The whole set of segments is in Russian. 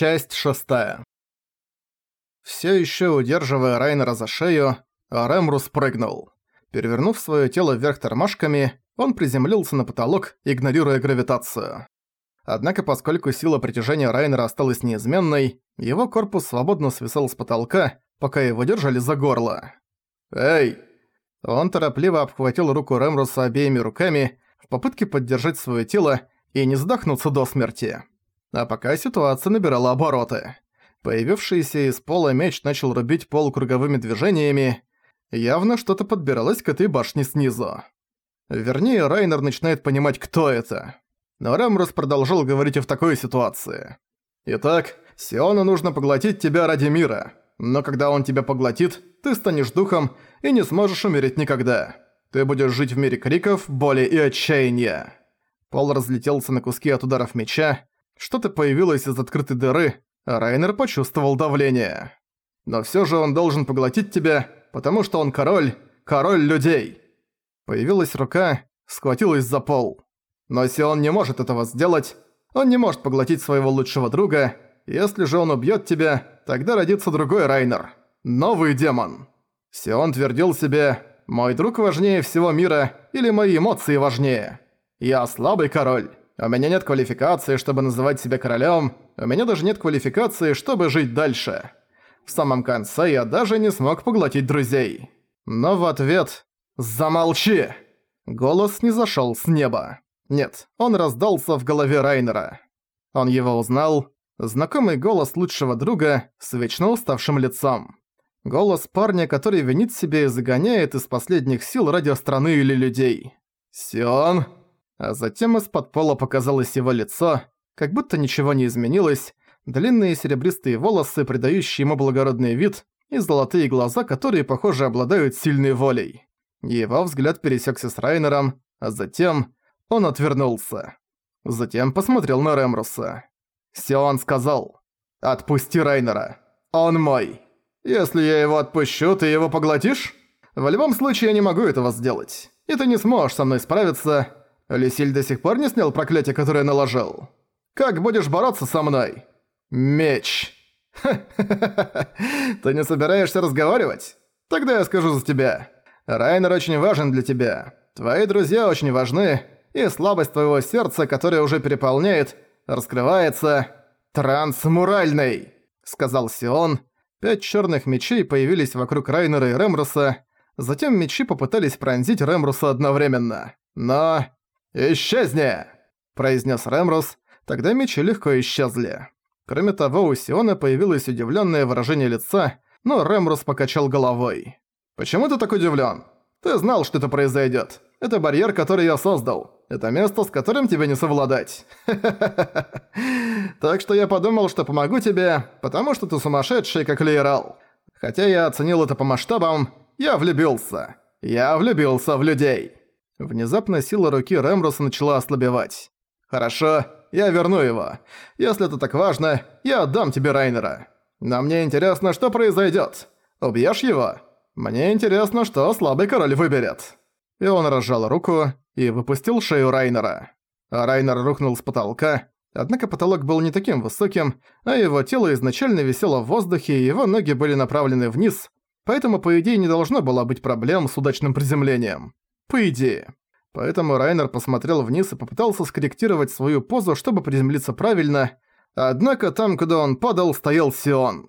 Часть шестая. Все еще удерживая Райнера за шею, Ремрус прыгнул. Перевернув свое тело вверх тормашками, он приземлился на потолок, игнорируя гравитацию. Однако, поскольку сила притяжения Райнера осталась неизменной, его корпус свободно свисал с потолка, пока его держали за горло. «Эй!» Он торопливо обхватил руку Ремруса обеими руками в попытке поддержать свое тело и не задохнуться до смерти. А пока ситуация набирала обороты. Появившийся из пола меч начал рубить пол круговыми движениями. Явно что-то подбиралось к этой башне снизу. Вернее, Райнер начинает понимать, кто это. Но Рамрус продолжал говорить и в такой ситуации. «Итак, Сиону нужно поглотить тебя ради мира. Но когда он тебя поглотит, ты станешь духом и не сможешь умереть никогда. Ты будешь жить в мире криков, боли и отчаяния». Пол разлетелся на куски от ударов меча, что-то появилось из открытой дыры, а Райнер почувствовал давление. Но всё же он должен поглотить тебя, потому что он король, король людей. Появилась рука, схватилась за пол. Но Сион не может этого сделать, он не может поглотить своего лучшего друга, если же он убьёт тебя, тогда родится другой Райнер. Новый демон. Сион твердил себе «Мой друг важнее всего мира» или «Мои эмоции важнее». Я слабый король. У меня нет квалификации, чтобы называть себя королем. У меня даже нет квалификации, чтобы жить дальше. В самом конце я даже не смог поглотить друзей. Но в ответ «Замолчи!» Голос не зашел с неба. Нет, он раздался в голове Райнера. Он его узнал. Знакомый голос лучшего друга с вечно уставшим лицом. Голос парня, который винит себя и загоняет из последних сил ради страны или людей. «Сион!» А затем из-под пола показалось его лицо, как будто ничего не изменилось, длинные серебристые волосы, придающие ему благородный вид, и золотые глаза, которые, похоже, обладают сильной волей. Его взгляд пересекся с Райнером, а затем он отвернулся. Затем посмотрел на Ремруса. Сион сказал, «Отпусти Райнера. Он мой. Если я его отпущу, ты его поглотишь? В любом случае я не могу этого сделать. И ты не сможешь со мной справиться, Лисиль до сих пор не снял проклятие, которое наложил? Как будешь бороться со мной? Меч. Ты не собираешься разговаривать? Тогда я скажу за тебя. Райнер очень важен для тебя. Твои друзья очень важны, и слабость твоего сердца, которое уже переполняет, раскрывается трансмуральной, сказал Сион. Пять черных мечей появились вокруг Райнера и Ремруса, затем мечи попытались пронзить Ремруса одновременно. Но «Исчезни!» – произнес Рэмрус, тогда мечи легко исчезли. Кроме того, у Сиона появилось удивленное выражение лица, но Рэмрус покачал головой. «Почему ты так удивлен? Ты знал, что это произойдет. Это барьер, который я создал. Это место, с которым тебе не совладать. Так что я подумал, что помогу тебе, потому что ты сумасшедший, как Лейрал. Хотя я оценил это по масштабам, я влюбился. Я влюбился в людей». Внезапно сила руки Рэмруса начала ослабевать. «Хорошо, я верну его. Если это так важно, я отдам тебе Райнера. Но мне интересно, что произойдет. Убьешь его? Мне интересно, что слабый король выберет». И он разжал руку и выпустил шею Райнера. Райнер рухнул с потолка, однако потолок был не таким высоким, а его тело изначально висело в воздухе и его ноги были направлены вниз, поэтому по идее не должно было быть проблем с удачным приземлением. По идее. Поэтому Райнер посмотрел вниз и попытался скорректировать свою позу, чтобы приземлиться правильно, однако там, куда он падал, стоял Сион.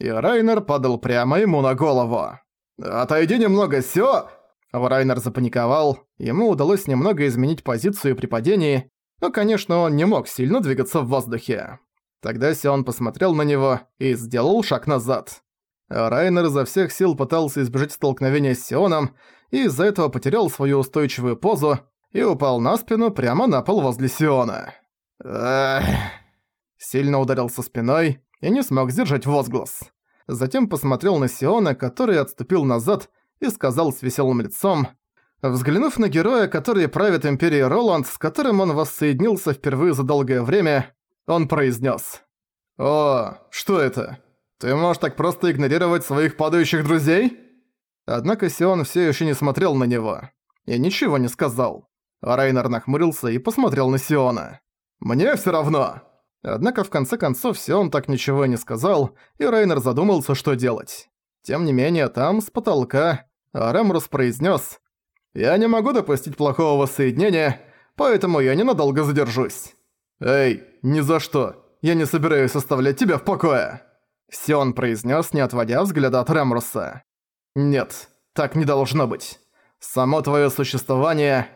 И Райнер падал прямо ему на голову. «Отойди немного, Сио!» Райнер запаниковал, ему удалось немного изменить позицию при падении, но, конечно, он не мог сильно двигаться в воздухе. Тогда Сион посмотрел на него и сделал шаг назад. Райнер изо всех сил пытался избежать столкновения с Сионом, и из-за этого потерял свою устойчивую позу и упал на спину прямо на пол возле Сиона. Эх. Сильно ударился спиной и не смог сдержать возглас. Затем посмотрел на Сиона, который отступил назад и сказал с веселым лицом, Взглянув на героя, который правит Империей Роланд, с которым он воссоединился впервые за долгое время, он произнес: «О, что это? Ты можешь так просто игнорировать своих падающих друзей?» Однако Сион все еще не смотрел на него. И ничего не сказал. Райнер нахмурился и посмотрел на Сиона. «Мне все равно!» Однако в конце концов Сион так ничего и не сказал, и Рейнер задумался, что делать. Тем не менее, там, с потолка, Ремрус произнес: «Я не могу допустить плохого воссоединения, поэтому я ненадолго задержусь». «Эй, ни за что! Я не собираюсь оставлять тебя в покое!» Сион произнес, не отводя взгляда от Ремруса. «Нет, так не должно быть. Само твое существование...»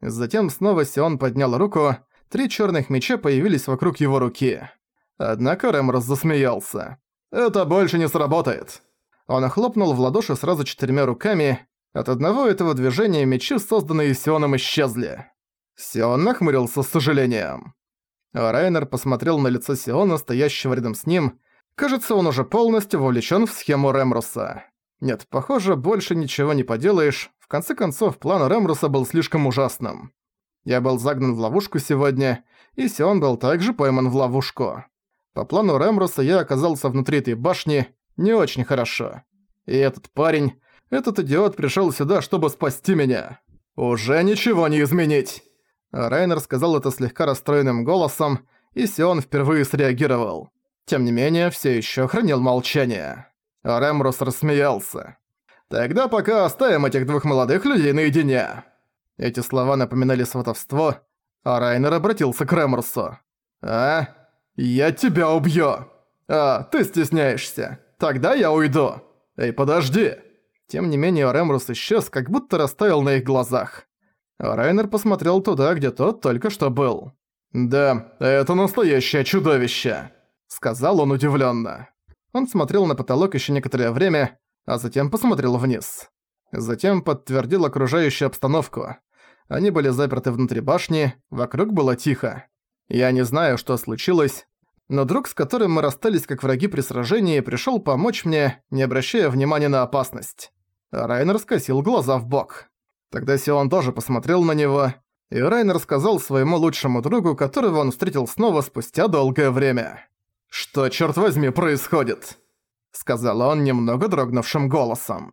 Затем снова Сион поднял руку, три черных меча появились вокруг его руки. Однако Ремрус засмеялся. «Это больше не сработает!» Он хлопнул в ладоши сразу четырьмя руками. От одного этого движения мечи, созданные Сионом, исчезли. Сион нахмурился с сожалением. Райнер посмотрел на лицо Сиона, стоящего рядом с ним. Кажется, он уже полностью вовлечен в схему Ремруса. Нет, похоже, больше ничего не поделаешь. В конце концов, план Ремруса был слишком ужасным. Я был загнан в ловушку сегодня, и Сион был также пойман в ловушку. По плану Ремруса я оказался внутри этой башни не очень хорошо. И этот парень, этот идиот пришёл сюда, чтобы спасти меня. Уже ничего не изменить. Райнер сказал это слегка расстроенным голосом, и Сион впервые среагировал. Тем не менее, все ещё хранил молчание. Ремрус рассмеялся. «Тогда пока оставим этих двух молодых людей наедине». Эти слова напоминали сватовство, а Райнер обратился к Ремрусу. «А? Я тебя убью!» «А, ты стесняешься. Тогда я уйду. Эй, подожди!» Тем не менее, Ремрус исчез, как будто растаял на их глазах. Райнер посмотрел туда, где тот только что был. «Да, это настоящее чудовище», — сказал он удивленно. Он смотрел на потолок еще некоторое время, а затем посмотрел вниз. Затем подтвердил окружающую обстановку. Они были заперты внутри башни, вокруг было тихо. Я не знаю, что случилось, но друг, с которым мы расстались как враги при сражении, пришёл помочь мне, не обращая внимания на опасность. Райнер скосил глаза в бок. Тогда Сион тоже посмотрел на него, и Райнер сказал своему лучшему другу, которого он встретил снова спустя долгое время. «Что, черт возьми, происходит?» Сказал он немного дрогнувшим голосом.